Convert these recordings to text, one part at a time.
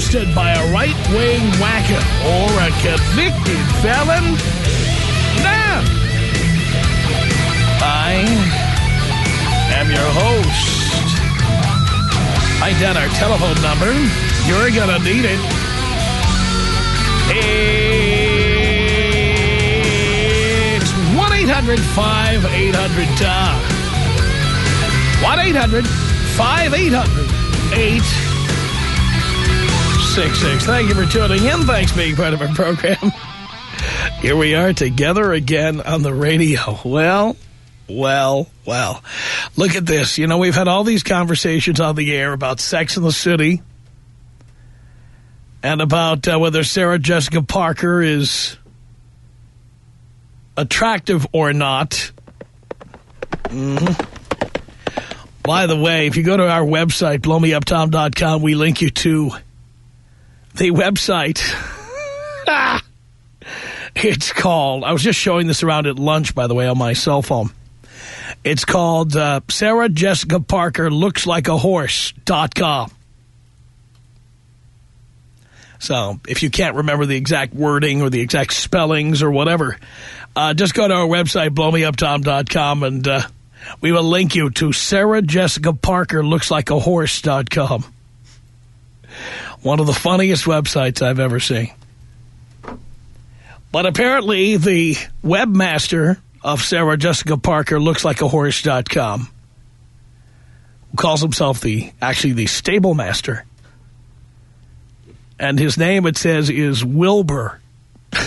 hosted by a right-wing wacko or a convicted felon. No. I am your host. Write down our telephone number. You're gonna need it. It's 1-800-5800-TOM. 1-800-5800-866. Thank you for tuning in. Thanks for being part of our program. Here we are together again on the radio. Well, well, well. Look at this. You know, we've had all these conversations on the air about Sex in the City and about uh, whether Sarah Jessica Parker is attractive or not. Mm -hmm. By the way, if you go to our website, blowmeuptom.com, we link you to the website. it's called, I was just showing this around at lunch, by the way, on my cell phone. It's called uh, Sarah Jessica Parker Looks Like a Horse.com. So if you can't remember the exact wording or the exact spellings or whatever, uh, just go to our website, blowmeuptom.com, and uh, we will link you to Sarah Jessica Parker Looks Like a Horse.com. One of the funniest websites I've ever seen. But apparently the webmaster of Sarah Jessica Parker Looks Like a Horse.com calls himself the, actually the stable master. And his name, it says, is Wilbur. and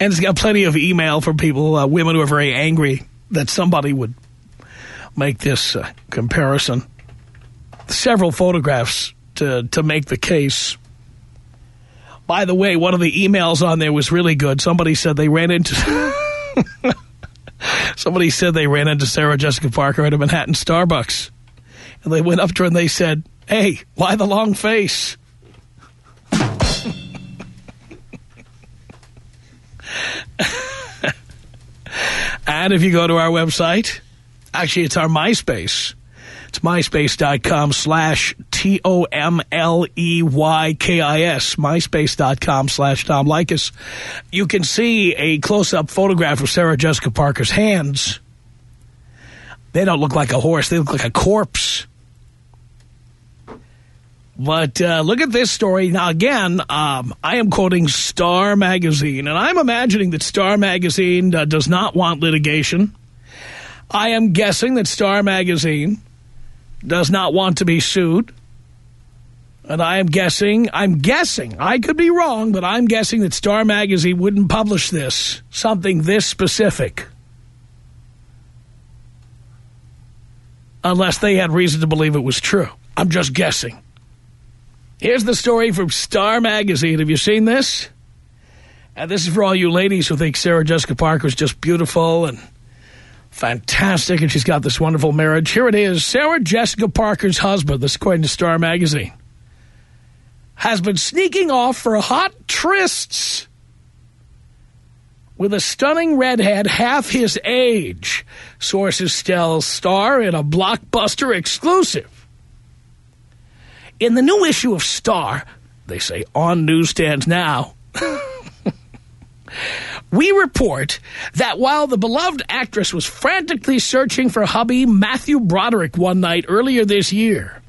it's got plenty of email from people, uh, women who are very angry that somebody would make this uh, comparison. Several photographs to, to make the case. By the way, one of the emails on there was really good. Somebody said they ran into... somebody said they ran into Sarah Jessica Parker at a Manhattan Starbucks. And they went up to her and they said, hey, why the long face? and if you go to our website, actually it's our MySpace. It's myspace.com slash T-O-M-L-E-Y-K-I-S, myspace.com slash Tom Leykis. You can see a close-up photograph of Sarah Jessica Parker's hands. They don't look like a horse. They look like a corpse. But uh, look at this story. Now, again, um, I am quoting Star Magazine, and I'm imagining that Star Magazine uh, does not want litigation. I am guessing that Star Magazine does not want to be sued. And I am guessing, I'm guessing, I could be wrong, but I'm guessing that Star Magazine wouldn't publish this, something this specific. Unless they had reason to believe it was true. I'm just guessing. Here's the story from Star Magazine. Have you seen this? And this is for all you ladies who think Sarah Jessica Parker is just beautiful and fantastic, and she's got this wonderful marriage. Here it is. Sarah Jessica Parker's husband, this according to Star Magazine, has been sneaking off for hot trysts with a stunning redhead half his age. Sources tell Star in a blockbuster exclusive. In the new issue of Star, they say on newsstands now, we report that while the beloved actress was frantically searching for hubby Matthew Broderick one night earlier this year,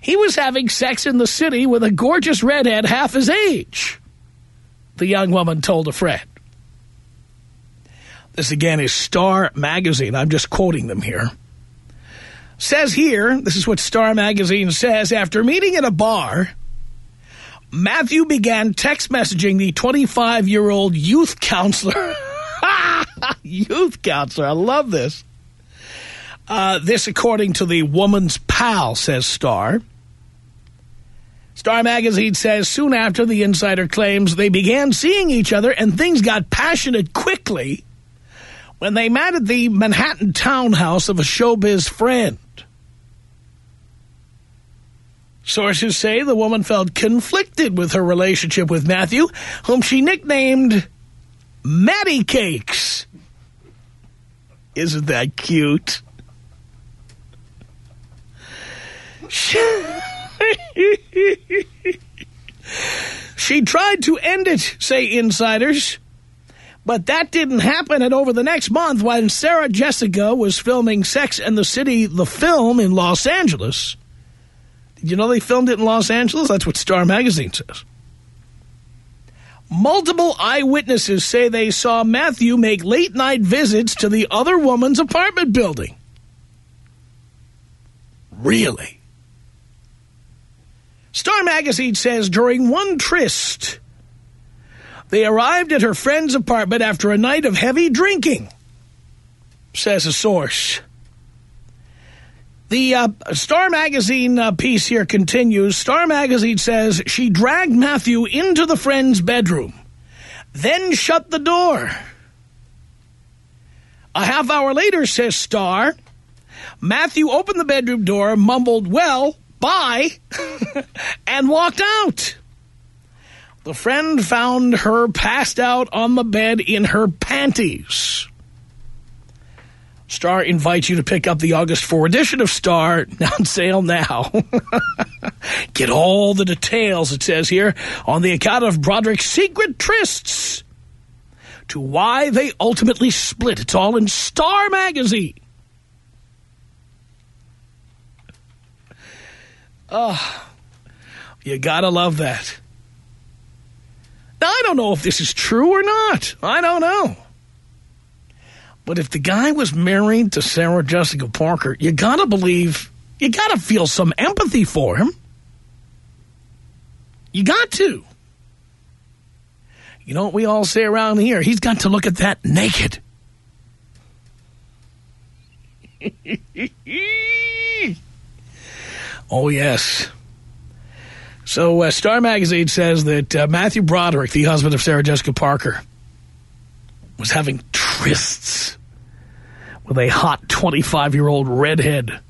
he was having sex in the city with a gorgeous redhead half his age, the young woman told a friend. This again is Star Magazine. I'm just quoting them here. Says here, this is what Star Magazine says, after meeting at a bar, Matthew began text messaging the 25-year-old youth counselor. youth counselor, I love this. Uh, this according to the woman's pal, says Star. Star Magazine says soon after the insider claims they began seeing each other and things got passionate quickly when they met at the Manhattan townhouse of a showbiz friend. Sources say the woman felt conflicted with her relationship with Matthew, whom she nicknamed Matty Cakes. Isn't that cute? she tried to end it, say insiders. But that didn't happen, and over the next month, when Sarah Jessica was filming Sex and the City, the film in Los Angeles, you know they filmed it in Los Angeles? That's what Star Magazine says. Multiple eyewitnesses say they saw Matthew make late-night visits to the other woman's apartment building. Really? Star Magazine says during one tryst, they arrived at her friend's apartment after a night of heavy drinking, says a source. The uh, Star Magazine uh, piece here continues. Star Magazine says she dragged Matthew into the friend's bedroom, then shut the door. A half hour later, says Star, Matthew opened the bedroom door, mumbled, well, bye, and walked out. The friend found her passed out on the bed in her panties. Star invites you to pick up the August 4 edition of Star, on sale now. Get all the details, it says here, on the account of Broderick's secret trysts to why they ultimately split. It's all in Star Magazine. Oh, you gotta love that. Now, I don't know if this is true or not. I don't know. But if the guy was married to Sarah Jessica Parker, you gotta believe, you gotta feel some empathy for him. You got to. You know what we all say around here? He's got to look at that naked. oh, yes. So uh, Star Magazine says that uh, Matthew Broderick, the husband of Sarah Jessica Parker, was having trysts with a hot 25-year-old redhead.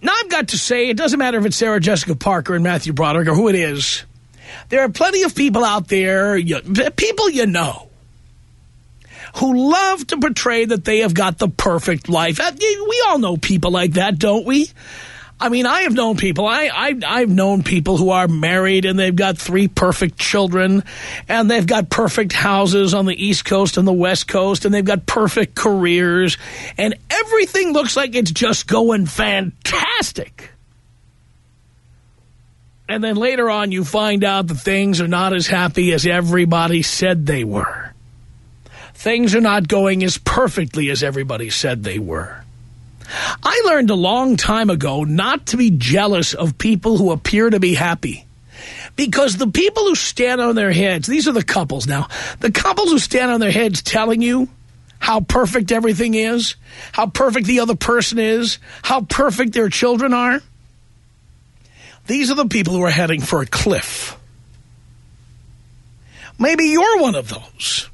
Now, I've got to say, it doesn't matter if it's Sarah Jessica Parker and Matthew Broderick or who it is. There are plenty of people out there, you, people you know, who love to portray that they have got the perfect life. Uh, we all know people like that, don't we? I mean, I have known people. I, I, I've known people who are married and they've got three perfect children and they've got perfect houses on the East Coast and the West Coast and they've got perfect careers and everything looks like it's just going fantastic. And then later on you find out that things are not as happy as everybody said they were. Things are not going as perfectly as everybody said they were. I learned a long time ago not to be jealous of people who appear to be happy. Because the people who stand on their heads, these are the couples now, the couples who stand on their heads telling you how perfect everything is, how perfect the other person is, how perfect their children are, these are the people who are heading for a cliff. Maybe you're one of those.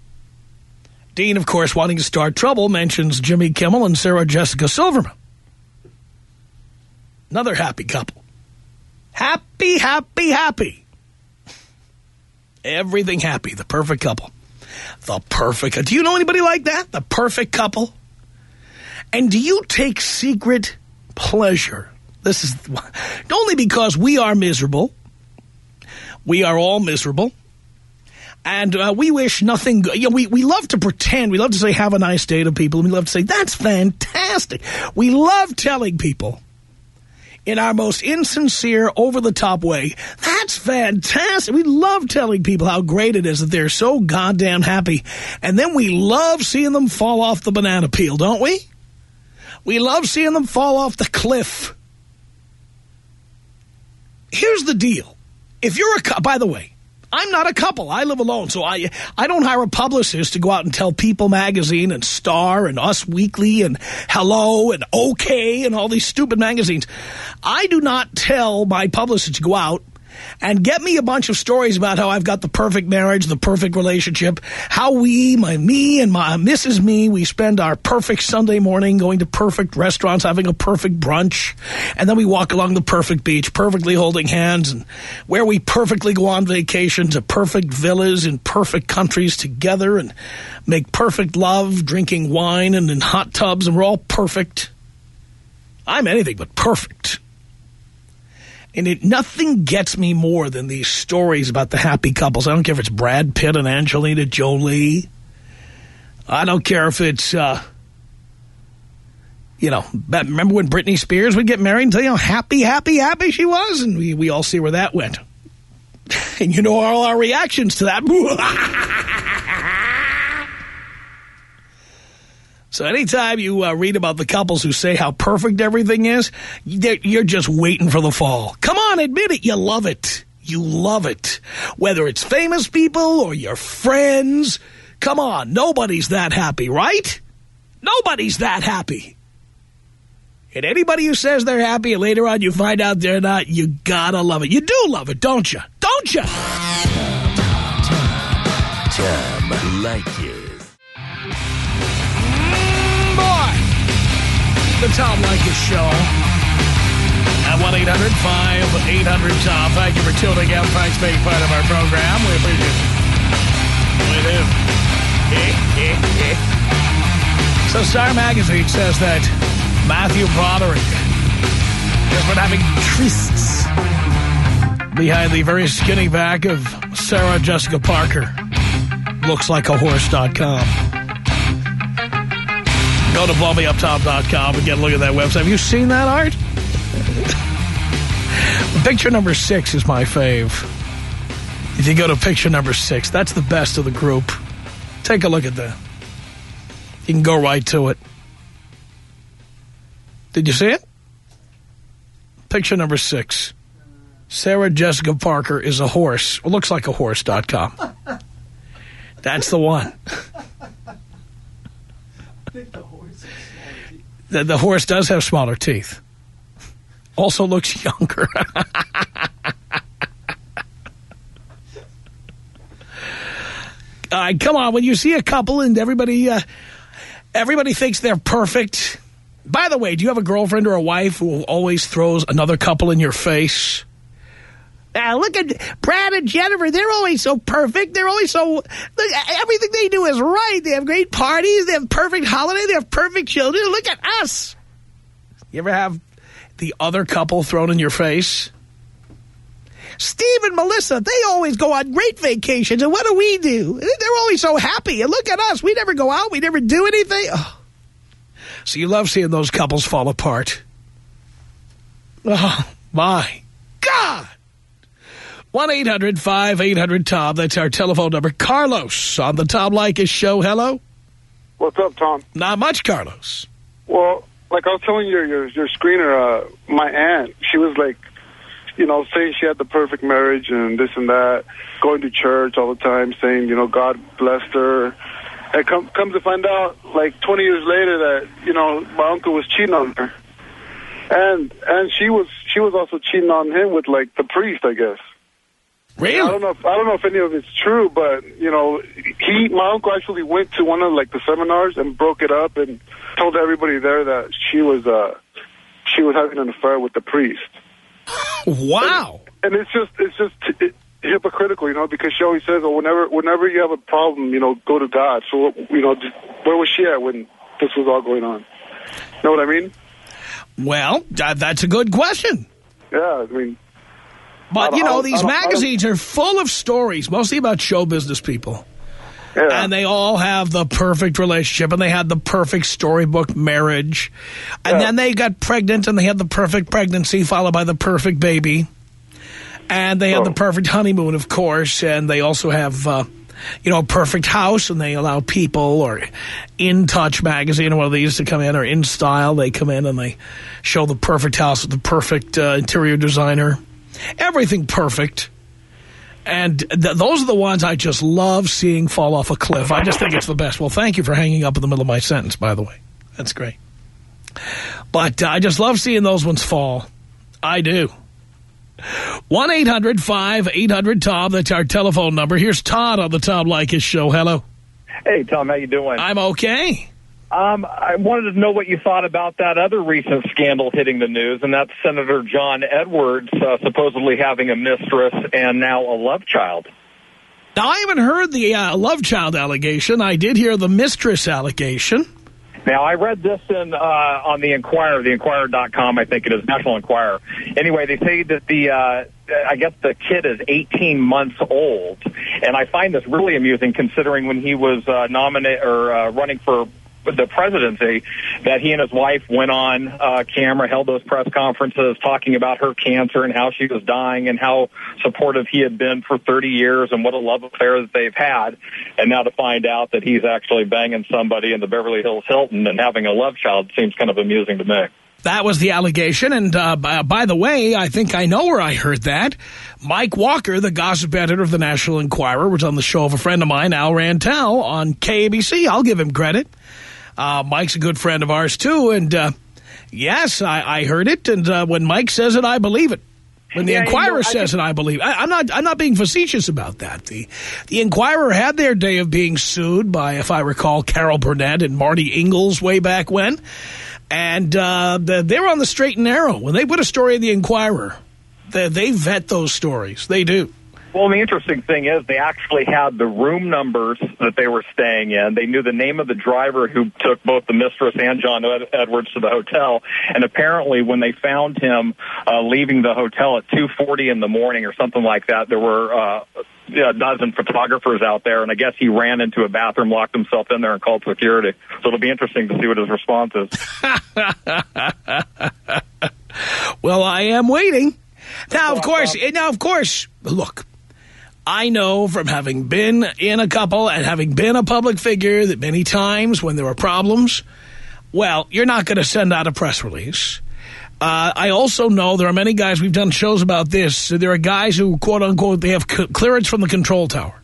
Dean, of course, wanting to start trouble, mentions Jimmy Kimmel and Sarah Jessica Silverman. Another happy couple. Happy, happy, happy. Everything happy. The perfect couple. The perfect. Do you know anybody like that? The perfect couple? And do you take secret pleasure? This is only because we are miserable. We are all miserable. And uh, we wish nothing good. You know, we, we love to pretend. We love to say, have a nice day to people. And we love to say, that's fantastic. We love telling people in our most insincere, over-the-top way, that's fantastic. We love telling people how great it is that they're so goddamn happy. And then we love seeing them fall off the banana peel, don't we? We love seeing them fall off the cliff. Here's the deal. If you're a... By the way, I'm not a couple. I live alone, so I I don't hire a publicist to go out and tell People Magazine and Star and Us Weekly and Hello and OK and all these stupid magazines. I do not tell my publicist to go out and get me a bunch of stories about how I've got the perfect marriage, the perfect relationship, how we, my me and my Mrs. Me, we spend our perfect Sunday morning going to perfect restaurants, having a perfect brunch, and then we walk along the perfect beach, perfectly holding hands, and where we perfectly go on vacation to perfect villas in perfect countries together and make perfect love, drinking wine and in hot tubs, and we're all perfect. I'm anything but perfect. And it, nothing gets me more than these stories about the happy couples. I don't care if it's Brad Pitt and Angelina Jolie. I don't care if it's, uh, you know, remember when Britney Spears would get married and tell you how happy, happy, happy she was? And we, we all see where that went. and you know all our reactions to that. So anytime you uh, read about the couples who say how perfect everything is, you're just waiting for the fall. Come on, admit it. You love it. You love it. Whether it's famous people or your friends. Come on, nobody's that happy, right? Nobody's that happy. And anybody who says they're happy and later on you find out they're not, you gotta love it. You do love it, don't you? Don't you? Tom, Tom, Tom, Tom like you. The Tom Leykis Show. At 1-800-5800-TOM. Thank you for tuning in. Thanks for being part of our program. We appreciate it. We do. Eh, eh, eh. so Star Magazine says that Matthew Broderick has been having trysts behind the very skinny back of Sarah Jessica Parker. Looks like a horse.com. Go to blowmeuptom.com and get a look at that website. Have you seen that art? picture number six is my fave. If you go to picture number six, that's the best of the group. Take a look at that. You can go right to it. Did you see it? Picture number six. Sarah Jessica Parker is a horse. Well, looks like a horse.com. That's the one. The, the horse does have smaller teeth. Also looks younger. uh, come on, when you see a couple and everybody, uh, everybody thinks they're perfect. By the way, do you have a girlfriend or a wife who always throws another couple in your face? Uh, look at Brad and Jennifer. They're always so perfect. They're always so... Look, everything they do is right. They have great parties. They have perfect holiday. They have perfect children. Look at us. You ever have the other couple thrown in your face? Steve and Melissa, they always go on great vacations. And what do we do? They're always so happy. And look at us. We never go out. We never do anything. Oh. So you love seeing those couples fall apart. Oh, my God. 1-800-5800-TOM. That's our telephone number. Carlos on the Tom Leykis show. Hello? What's up, Tom? Not much, Carlos. Well, like I was telling your your, your screener, uh, my aunt, she was like, you know, saying she had the perfect marriage and this and that, going to church all the time, saying, you know, God blessed her. And come come to find out, like 20 years later, that you know my uncle was cheating on her, and and she was she was also cheating on him with like the priest, I guess. Really? I don't know. If, I don't know if any of it's true, but you know, he, my uncle actually went to one of like the seminars and broke it up and told everybody there that she was uh she was having an affair with the priest. Wow. And, and it's just it's just it, hypocritical, you know, because she always says, "Oh, whenever whenever you have a problem, you know, go to God." So you know, where was she at when this was all going on? You know what I mean? Well, that's a good question. Yeah, I mean. But, you know, these magazines are full of stories, mostly about show business people. Yeah. And they all have the perfect relationship, and they had the perfect storybook marriage. And yeah. then they got pregnant, and they had the perfect pregnancy, followed by the perfect baby. And they had oh. the perfect honeymoon, of course, and they also have... Uh, you know, a perfect house, and they allow people or In Touch magazine or one of these to come in, or In Style, they come in and they show the perfect house with the perfect uh, interior designer. Everything perfect. And th those are the ones I just love seeing fall off a cliff. I just think it's the best. Well, thank you for hanging up in the middle of my sentence, by the way. That's great. But uh, I just love seeing those ones fall. I do. 1-800-5800-TOM. That's our telephone number. Here's Todd on the Tom Leykis show. Hello. Hey, Tom, how you doing? I'm okay. Um, I wanted to know what you thought about that other recent scandal hitting the news, and that's Senator John Edwards uh, supposedly having a mistress and now a love child. Now, I haven't heard the uh, love child allegation. I did hear the mistress allegation. Now, I read this in uh, on the Enquirer, the Enquirer.com, I think it is, National Enquirer. Anyway, they say that the, uh, I guess the kid is 18 months old, and I find this really amusing considering when he was uh, nominated or uh, running for the presidency that he and his wife went on uh, camera, held those press conferences talking about her cancer and how she was dying and how supportive he had been for 30 years and what a love affair that they've had. And now to find out that he's actually banging somebody in the Beverly Hills Hilton and having a love child seems kind of amusing to me. That was the allegation. And uh, by, by, the way, I think I know where I heard that. Mike Walker, the gossip editor of the National Enquirer, was on the show of a friend of mine, Al Rantel, on KABC. I'll give him credit. Uh, Mike's a good friend of ours, too. And, uh, yes, I, I, heard it. And uh, when Mike says it, I believe it. When the yeah, Enquirer you know, says it, I believe. I, am not. I'm not being facetious about that. The the Enquirer had their day of being sued by, if I recall, Carol Burnett and Marty Ingels way back when, and uh, the, they were on the straight and narrow when they put a story in the Enquirer. They, they vet those stories. They do. Well, the interesting thing is they actually had the room numbers that they were staying in. They knew the name of the driver who took both the mistress and John Ed Edwards to the hotel. And apparently when they found him uh, leaving the hotel at 2.40 in the morning or something like that, there were uh, a dozen photographers out there. And I guess he ran into a bathroom, locked himself in there, and called security. So it'll be interesting to see what his response is. well, I am waiting. Now, of course, now, of course, look, I know from having been in a couple and having been a public figure that many times when there are problems, well, you're not going to send out a press release. Uh, I also know there are many guys, we've done shows about this, there are guys who, quote unquote, they have clearance from the control tower.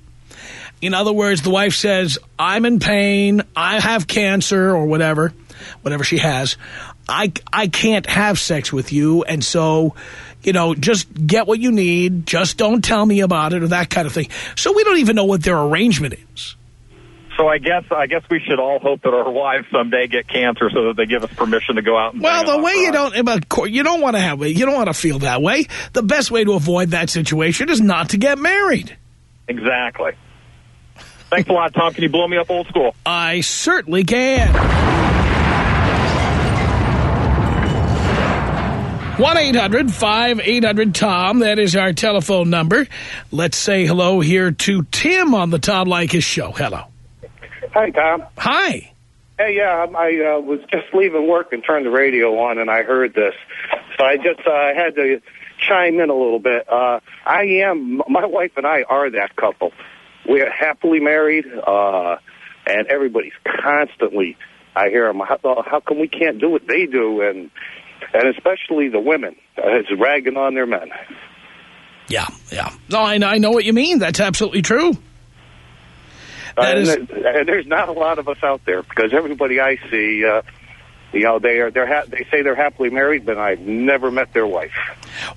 In other words, the wife says, I'm in pain, I have cancer or whatever, whatever she has. I, I can't have sex with you, and so you know, just get what you need. Just don't tell me about it or that kind of thing. So we don't even know what their arrangement is. So I guess I guess we should all hope that our wives someday get cancer so that they give us permission to go out. and Well, the way you don't you don't want to have you don't want to feel that way. The best way to avoid that situation is not to get married. Exactly. Thanks a lot, Tom. Can you blow me up old school? I certainly can. 1-800-5800-TOM. That is our telephone number. Let's say hello here to Tim on the Tom Leykis show. Hello. Hi, Tom. Hi. Hey, yeah, I uh, was just leaving work and turned the radio on, and I heard this. So I just uh, had to chime in a little bit. Uh, I am, my wife and I are that couple. We're happily married, uh, and everybody's constantly, I hear them, how, how come we can't do what they do? And and especially the women, uh, is ragging on their men. Yeah, yeah. No, I, I know what you mean. That's absolutely true. Uh, and, is... and, there's not a lot of us out there because everybody I see, uh, you know, they are they're they say they're happily married, but I've never met their wife.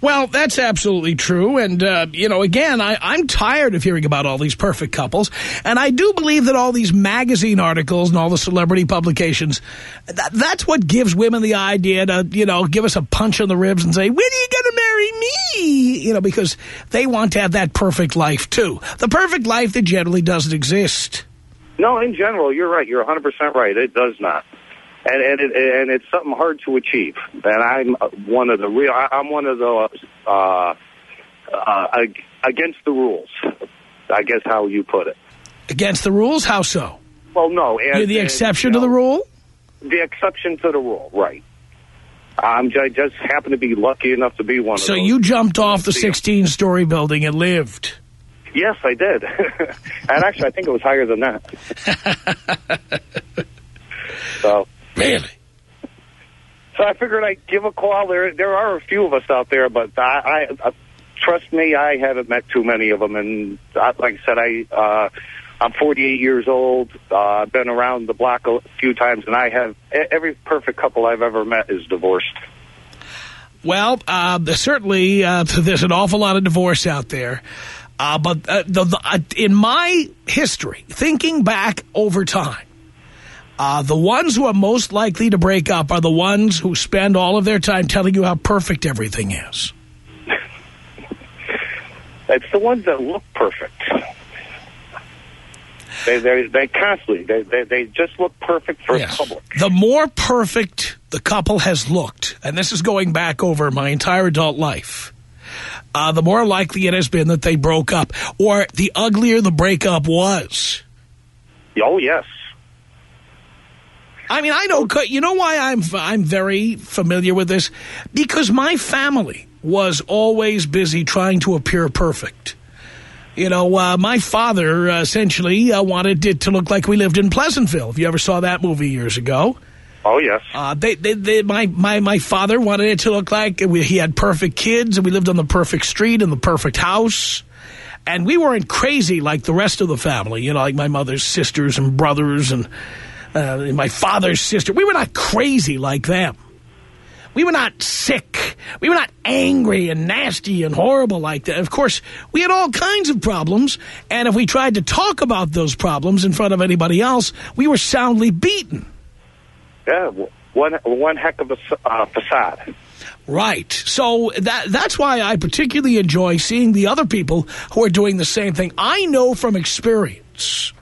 Well, that's absolutely true. And, uh, you know, again, I, I'm tired of hearing about all these perfect couples. And I do believe that all these magazine articles and all the celebrity publications, that, that's what gives women the idea to, you know, give us a punch in the ribs and say, when are you going to marry me? You know, because they want to have that perfect life, too. The perfect life that generally doesn't exist. No, in general, you're right. You're 100% right. It does not and and it, and it's something hard to achieve. And I'm one of the real. I'm one of the uh, uh, against the rules. I guess how you put it. Against the rules? How so? Well, no. And, You're the exception and, you know, to the rule. The exception to the rule, right? I'm I just happen to be lucky enough to be one. Of those. So you jumped off the 16-story building and lived. Yes, I did. and actually, I think it was higher than that. so Really? So I figured I'd give a call. There, there are a few of us out there, but I, I trust me, I haven't met too many of them, and I, like I said, I uh, I'm 48 years old. Uh, I've been around the block a few times, and I have every perfect couple I've ever met is divorced. Well, uh, certainly uh, there's an awful lot of divorce out there. Uh, but uh, the, the, uh, in my history, thinking back over time, uh, the ones who are most likely to break up are the ones who spend all of their time telling you how perfect everything is. It's the ones that look perfect. They they they constantly they they, they just look perfect for Yes. the public. The more perfect the couple has looked, and this is going back over my entire adult life, uh, the more likely it has been that they broke up, or the uglier the breakup was. Oh yes, I mean, I know. You know why I'm I'm very familiar with this because my family was always busy trying to appear perfect. You know, uh, my father uh, essentially uh, wanted it to look like we lived in Pleasantville. If you ever saw that movie years ago, oh yes. uh, they, they, they, my my my father wanted it to look like we, he had perfect kids and we lived on the perfect street in the perfect house. And we weren't crazy like the rest of the family, you know, like my mother's sisters and brothers and, uh, my father's sister. We were not crazy like them. We were not sick. We were not angry and nasty and horrible like that. Of course, we had all kinds of problems, and if we tried to talk about those problems in front of anybody else, we were soundly beaten. Yeah, one one heck of a uh, facade. Right. So that that's why I particularly enjoy seeing the other people who are doing the same thing. I know from experience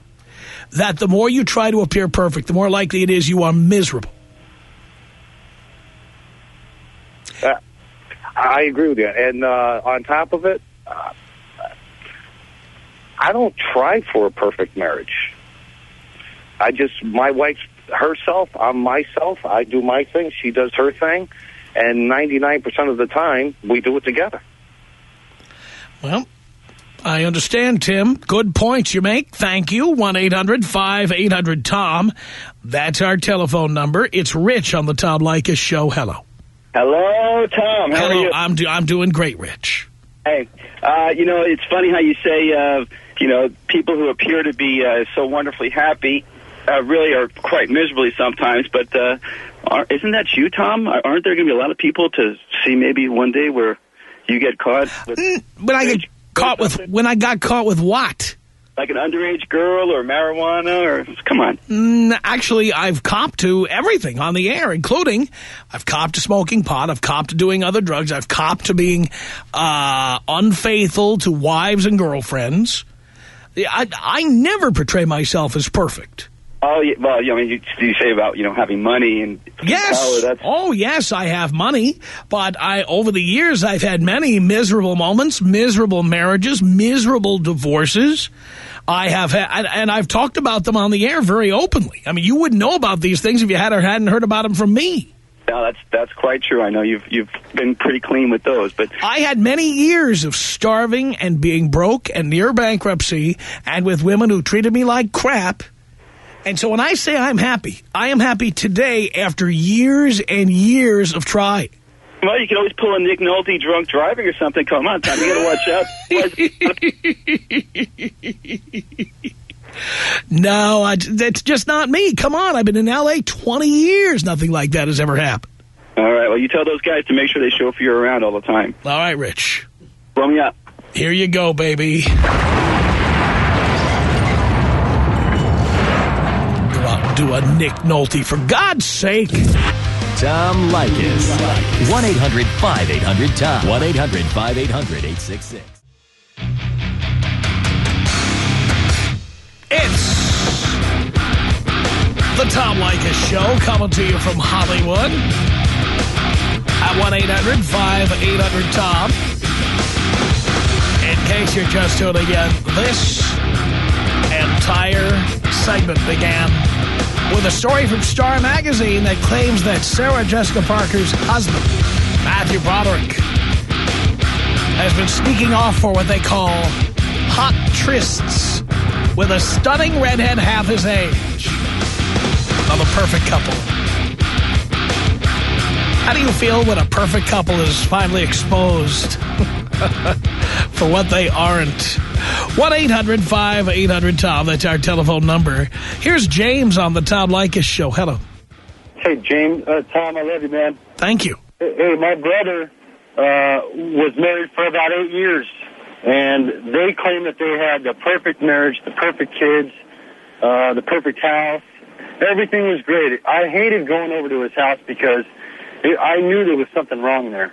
that the more you try to appear perfect, the more likely it is you are miserable. Uh, I agree with you. And uh, on top of it, uh, I don't try for a perfect marriage. I just my wife's herself. I'm myself. I do my thing. She does her thing, and 99% of the time we do it together. Well, I understand, Tim. Good points you make. Thank you. 1-800-5800-TOM. That's our telephone number. It's Rich on the Tom Leykis Show. Hello. Hello, Tom. How Hello. are you? I'm, do I'm doing great, Rich. Hey, uh, you know, it's funny how you say, uh, you know, people who appear to be uh, so wonderfully happy uh, really are quite miserably sometimes. But uh, are, isn't that you, Tom? Aren't there going to be a lot of people to see maybe one day where you get caught with, When I get caught with, when I got caught with what? like an underage girl or marijuana or come on? Mm, Actually, I've copped to everything on the air, including I've copped to smoking pot, I've copped to doing other drugs, I've copped to being uh, unfaithful to wives and girlfriends. I, I never portray myself as perfect. Oh, yeah, well, you know, I mean, you, you say about you know having money and Yes. power. Oh, yes, I have money. But I, over the years, I've had many miserable moments, miserable marriages, miserable divorces. I have had, and- and I've talked about them on the air very openly. I mean, you wouldn't know about these things if you had or hadn't heard about them from me. no, that's that's quite true. I know you've you've been pretty clean with those, but I had many years of starving and being broke and near bankruptcy and with women who treated me like crap. And so when I say I'm happy, I am happy today after years and years of trying. Well, you can always pull a Nick Nolte drunk driving or something. Come on, Tom, you got to watch out. No, I, that's just not me. Come on, I've been in L.A. 20 years. Nothing like that has ever happened. All right, well, you tell those guys to make sure they show for you around all the time. All right, Rich. Blow me up. Here you go, baby. Do a, Nick Nolte, for God's sake. Tom Leykis. 1-800-5800-TOM. 1-800-5800-866. It's the Tom Leykis Show coming to you from Hollywood at 1-800-5800-TOM. In case you're just tuning in, this entire segment began with a story from Star Magazine that claims that Sarah Jessica Parker's husband, Matthew Broderick, has been sneaking off for what they call hot trysts with a stunning redhead half his age. Of a perfect couple. How do you feel when a perfect couple is finally exposed? for what they aren't. 1-800-5800-TOM. That's our telephone number. Here's James on the Tom Leykis show. Hello. Hey, James. Uh, Tom, I love you, man. Thank you. Hey, hey, my brother uh, was married for about eight years, and they claim that they had the perfect marriage, the perfect kids, uh, the perfect house. Everything was great. I hated going over to his house because it, I knew there was something wrong there.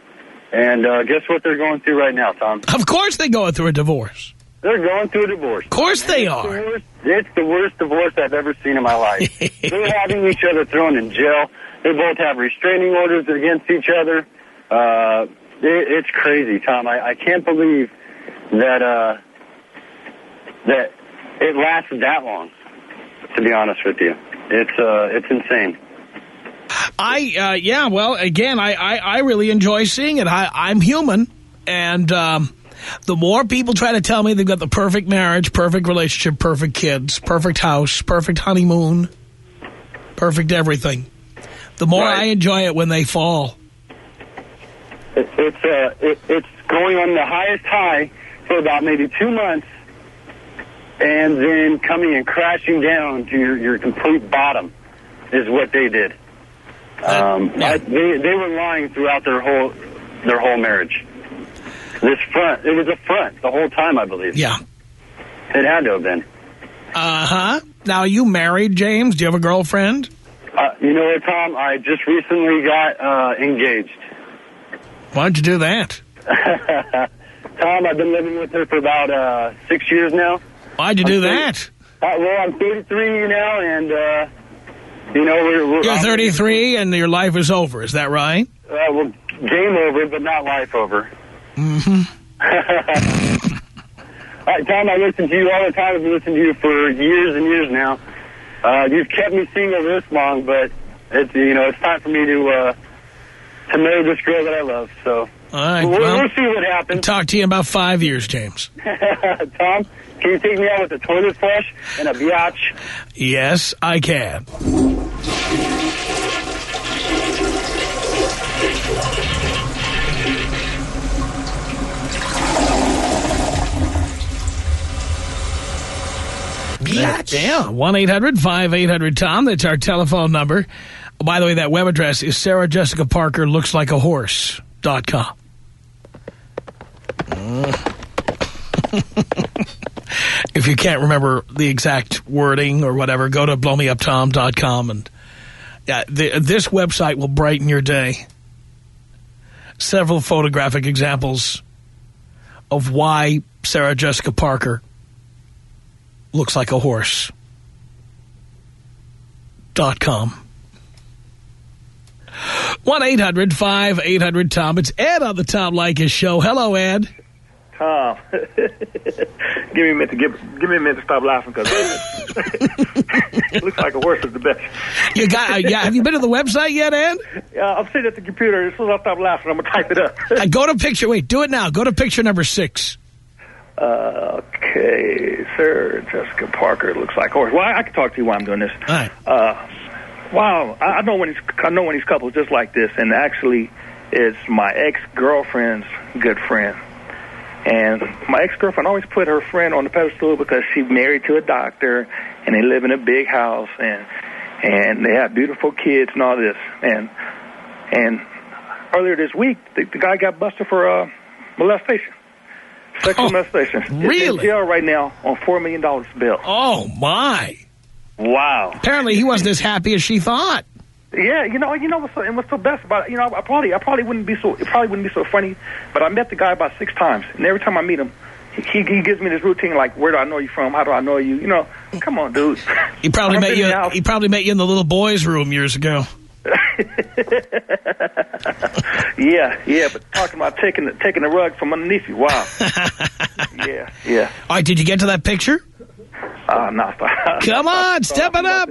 And uh, guess what they're going through right now, Tom? Of course they're going through a divorce. They're going through a divorce. Of course they It's the are. worst, it's the worst divorce I've ever seen in my life. They're having each other thrown in jail. They both have restraining orders against each other. Uh, it, it's crazy, Tom. I, I can't believe that uh, that it lasted that long. To be honest with you, it's uh, it's insane. I, uh, yeah, well, again, I, I, I really enjoy seeing it. I, I'm human, and um, the more people try to tell me they've got the perfect marriage, perfect relationship, perfect kids, perfect house, perfect honeymoon, perfect everything, the more Right. I enjoy it when they fall. It, it's uh, it, it's going on the highest high for about maybe two months, and then coming and crashing down to your, your complete bottom is what they did. Um, yeah. I, they they were lying throughout their whole their whole marriage. This front, it was a front the whole time, I believe. Yeah. It had to have been. Uh-huh. Now, are you married, James? Do you have a girlfriend? Uh, you know what, Tom? I just recently got uh, engaged. Why'd you do that? Tom, I've been living with her for about uh, six years now. Why'd you do that? Uh, well, I'm 33 now, and uh, you know we're, we're You're I'm- 33 and your life is over. Is that right? Uh, well, game over, but not life over. Mm-hmm. all right, Tom, I listen to you all the time. I've listened to you for years and years now. Uh, you've kept me single this long, but it's you know it's time for me to uh, to marry this girl that I love. So All right. we'll, Well, we'll see what happens. talk to you in about five years, James. Tom, can you take me out with a toilet flush and a biatch? Yes, I can. Yeah, 1-800-5800-TOM. That's our telephone number. By the way, that web address is Sarah Jessica Parker looks like a horse dot com. if you can't remember the exact wording or whatever, go to blowmeuptom.com and yeah, the, this website will brighten your day. Several photographic examples of why Sarah Jessica Parker looks like a horse. Dot com. 1-800-5800-TOM. It's Ed on the Tom Leykis show. Hello, Ed. Tom, give me a minute to give, give me a minute to stop laughing because it looks like a horse is the best. You got? Uh, yeah. Have you been to the website yet, Ed? Yeah, I'm sitting at the computer. As soon as I stop laughing, I'm gonna type it up. Uh, go to picture. Wait, do it now. Go to picture number six. Uh, okay, sir, Jessica Parker looks like horse. Well, I, I can talk to you while I'm doing this. All right. Uh, wow, I, I know when these I know when these couples just like this, and actually, it's my ex girlfriend's good friend. And my ex girlfriend always put her friend on the pedestal because she married to a doctor, and they live in a big house, and and they have beautiful kids and all this. And and earlier this week, the, the guy got busted for uh, molestation, sexual Oh, molestation. Really? in jail right now on four million dollars bill. Oh my! Wow. Apparently, he wasn't as happy as she thought. Yeah, you know, you know what's so, and what's so best about it? You know, I probably, I probably wouldn't be so, it probably wouldn't be so funny, but I met the guy about six times, and every time I meet him, he, he gives me this routine like, where do I know you from? How do I know you? You know, come on, dude. He probably met you. He probably met you in the little boys' room years ago. yeah, yeah, but talking about taking the, taking the rug from underneath you, wow. yeah, yeah. All right, did you get to that picture? Uh, no. Come on, step it up.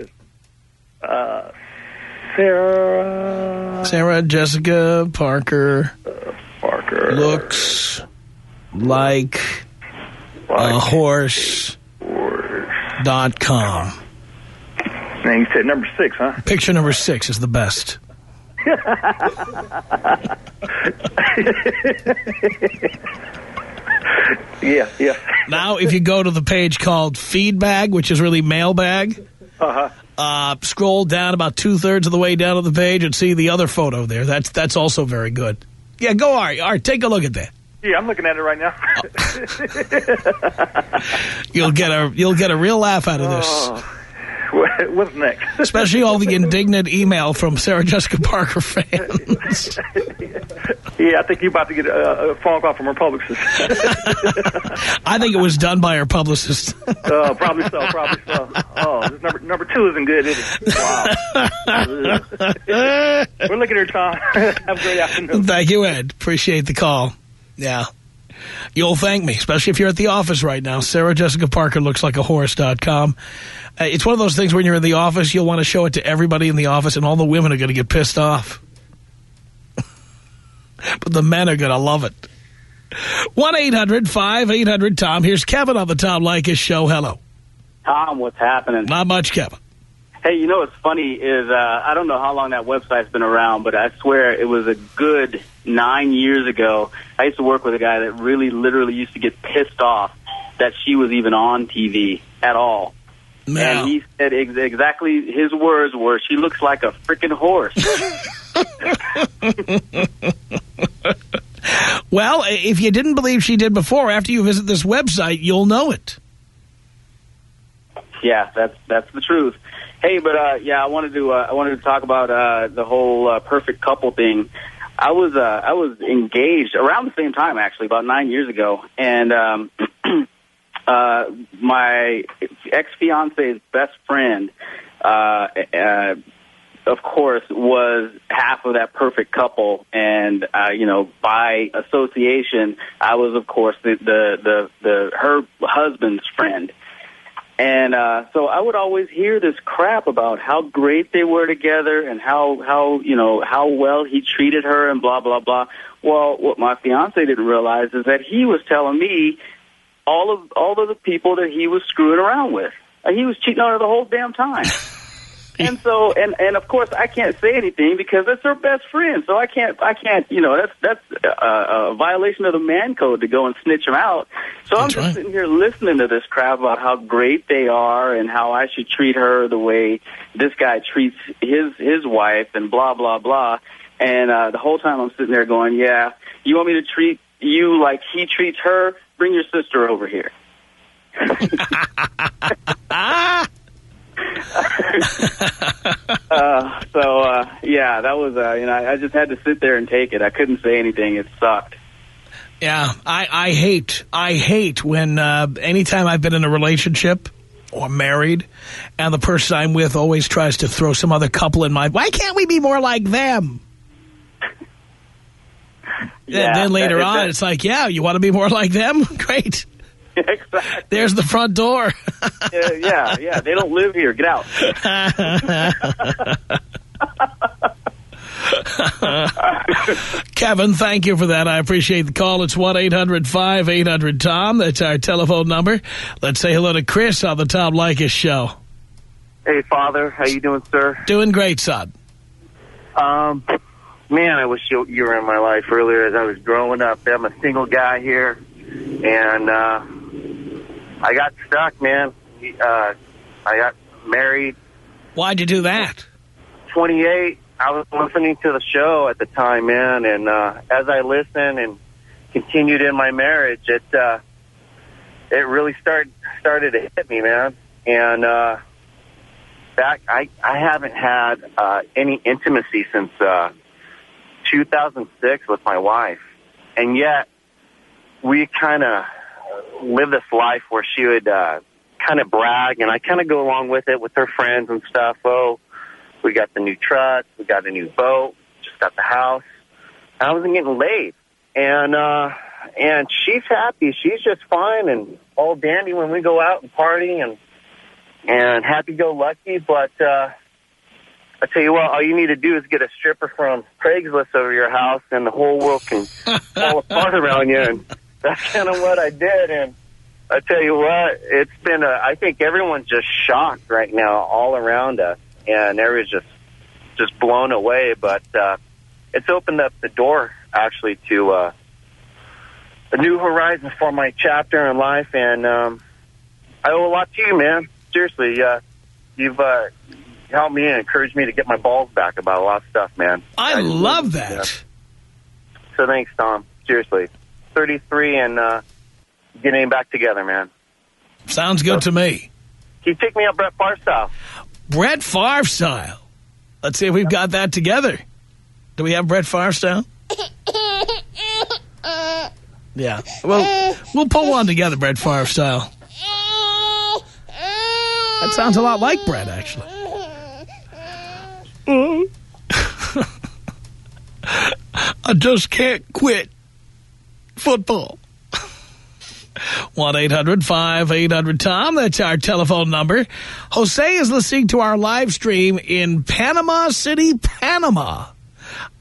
Uh, Sarah Sarah Jessica Parker Parker looks like a horse. horse. Dot com. And you said number six, huh? Picture number six is the best. Yeah, yeah. Now, if you go to the page called Feedbag, which is really mailbag, Uh-huh. uh, scroll down about two-thirds of the way down to the page and see the other photo there. That's that's also very good. Yeah, go, Art. Art, take a look at that. Yeah, I'm looking at it right now. You'll get a you'll get a real laugh out of this. Oh. What- What's next? Especially all the indignant email from Sarah Jessica Parker fans. yeah, I think you're about to get a, a phone call from her publicist. I think it was done by her publicist. Oh, probably so, probably so. Oh, this number number two isn't good, is it? Wow. We're looking here, Tom. Have a great afternoon. Thank you, Ed. Appreciate the call. Yeah. You'll thank me, especially if you're at the office right now. Sarah Jessica Parker looks like a horse.com. Uh, it's one of those things when you're in the office, you'll want to show it to everybody in the office, and all the women are going to get pissed off. but the men are going to love it. 1-800-5800-TOM. Here's Kevin on the Tom Leykis show. Hello. Tom, what's happening? Not much, Kevin. Hey, you know what's funny is uh, I don't know how long that website's been around, but I swear it was a good nine years ago. I used to work with a guy that really, literally used to get pissed off that she was even on TV at all. Now, And he said ex- exactly his words were, "She looks like a freaking horse." well, if you didn't believe she did before, after you visit this website, you'll know it. Yeah, that's that's the truth. Hey, but uh, yeah, I wanted to uh, I wanted to talk about uh, the whole uh, perfect couple thing. I was uh, I was engaged around the same time, actually, about nine years ago, and um, uh, my ex fiance's best friend, uh, uh, of course, was half of that perfect couple, and uh, you know, by association, I was, of course, the the the, the her husband's friend. And uh, so I would always hear this crap about how great they were together and how how you know how well he treated her and blah blah blah. Well, what my fiance didn't realize is that he was telling me all of all of the people that he was screwing around with. He was cheating on her the whole damn time. and so and and of course I can't say anything because it's her best friend. So I can't I can't you know that's that's a, a violation of the man code to go and snitch him out. So I'm just right. sitting here listening to this crap about how great they are and how I should treat her the way this guy treats his his wife and blah blah blah. And uh, the whole time I'm sitting there going, yeah, you want me to treat you like he treats her? Bring your sister over here. uh, so uh, yeah, that was uh, you know I, I just had to sit there and take it. I couldn't say anything. It sucked. Yeah, I, I hate, I hate when uh, anytime I've been in a relationship or married and the person I'm with always tries to throw some other couple in my, why can't we be more like them? Yeah, and then later that- on, that- it's like, yeah, you want to be more like them? Great. exactly. There's the front door. Yeah, yeah, yeah. They don't live here. Get out. Kevin, thank you for that. I appreciate the call. It's 1-800-5800-TOM. That's our telephone number. Let's say hello to Chris on the Tom Leykis show. Hey, Father. How you doing, sir? Doing great, son. Um, man, I wish you, you were in my life earlier as I was growing up. I'm a single guy here, and uh, I got stuck, man. Uh, I got married, Why'd you do that? 28. I was listening to the show at the time, man, and uh, as I listened and continued in my marriage, it uh, it really started started to hit me, man. And uh, back, I I haven't had uh, any intimacy since uh, 2006 with my wife, and yet we kind of live this life where she would uh, kind of brag, and I kind of go along with it with her friends and stuff. Oh, we got the new truck, we got a new boat, just got the house. And I wasn't getting laid, and uh, and she's happy, she's just fine and all dandy when we go out and party and and happy go lucky. But uh, I tell you what, all you need to do is get a stripper from Craigslist over your house, and the whole world can fall apart around you. And that's kind of what I did. And I tell you what, it's been. A, I think everyone's just shocked right now, all around us, and everyone's just just blown away. But uh, it's opened up the door actually to uh, a new horizon for my chapter in life, and um, I owe a lot to you, man. Seriously, uh, you've uh, helped me and encouraged me to get my balls back about a lot of stuff, man. I just- love that. yeah. So thanks, Tom. Seriously, 33 and uh, getting back together, man. Sounds good to me. Can you pick me up Brett Favre style? Brett Favre style. Let's see if we've got that together. Do we have Brett Favre style? Yeah. Well, we'll pull one together, Brett Favre style. That sounds a lot like Brett, actually. I just can't quit football. 1-800-5800-TOM. That's our telephone number. Jose is listening to our live stream in Panama City, Panama.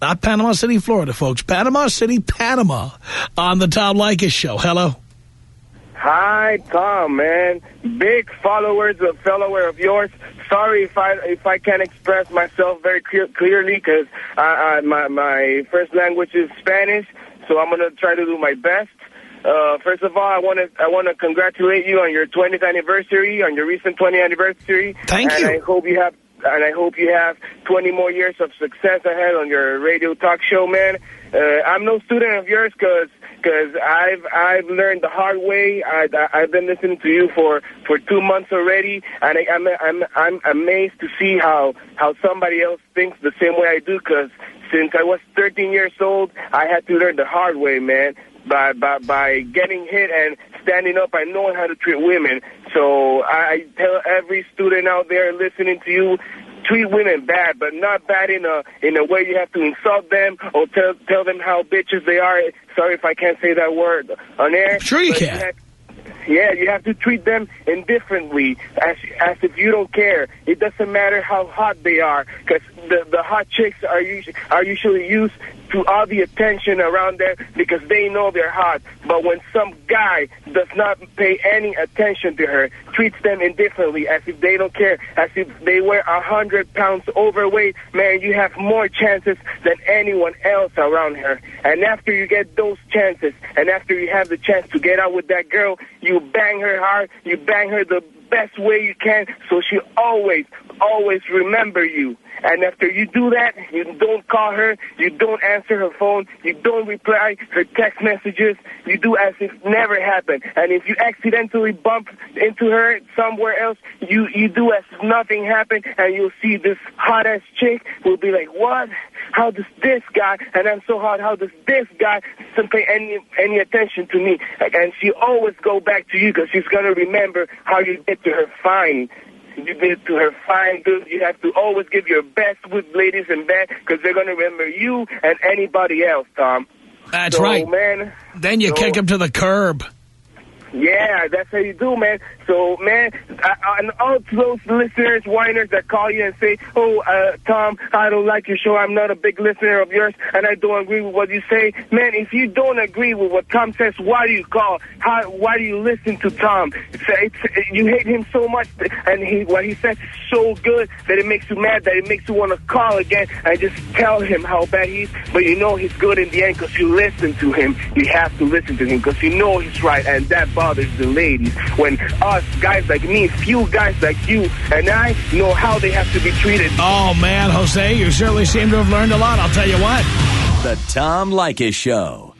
Not Panama City, Florida, folks. Panama City, Panama on the Tom Leykis Show. Hello. Hi, Tom, man. Big followers of follower of yours. Sorry if I if I can't express myself very clear, clearly because I, uh, I, uh, my my first language is Spanish, so I'm gonna try to do my best. Uh, first of all, I want to I want to congratulate you on your 20th anniversary, on your recent 20th anniversary. Thank and you. I hope you have and I hope you have 20 more years of success ahead on your radio talk show, man. Uh, I'm no student of yours because because I've I've learned the hard way. I, I, I've been listening to you for, for two months already, and I, I'm I'm I'm amazed to see how how somebody else thinks the same way I do. Because since I was 13 years old, I had to learn the hard way, man. By by by getting hit and standing up and knowing how to treat women. So I tell every student out there listening to you, treat women bad, but not bad in a in a way you have to insult them or tell tell them how bitches they are. Sorry if I can't say that word on air. Sure you can. have- yeah, you have to treat them indifferently, as as if you don't care. It doesn't matter how hot they are, because the the hot chicks are usually are usually used to all the attention around them because they know they're hot. But when some guy does not pay any attention to her, treats them indifferently, as if they don't care, as if they were a hundred pounds overweight, man, you have more chances than anyone else around her. And after you get those chances, and after you have the chance to get out with that girl, you bang her hard, you bang her the best way you can, so she always, always remember you. And after you do that, you don't call her, you don't answer her phone, you don't reply her text messages, you do as if never happened. And if you accidentally bump into her somewhere else, you, you do as if nothing happened, and you'll see this hot-ass chick will be like, what? How does this guy, and I'm so hot, how does this guy doesn't pay any, any attention to me? And she always go back to you because she's going to remember how you did to her fine. You did to her fine good. You have to always give your best with ladies in bed because they're going to remember you and anybody else, Tom. That's so, right. man. Then you so- kick them to the curb. Yeah, that's how you do, man. So, man, I, and all those listeners, whiners that call you and say, oh, uh, Tom, I don't like your show. I'm not a big listener of yours, and I don't agree with what you say. Man, if you don't agree with what Tom says, why do you call? How, why do you listen to Tom? It's, it's, you hate him so much, and he, what he says is so good that it makes you mad, that it makes you want to call again and just tell him how bad he is. But you know he's good in the end because you listen to him. You have to listen to him because you know he's right, and that bothers the ladies. When us guys like me, few guys like you and I know how they have to be treated. Oh, man, Jose, you certainly seem to have learned a lot. I'll tell you what. The Tom Leykis Show.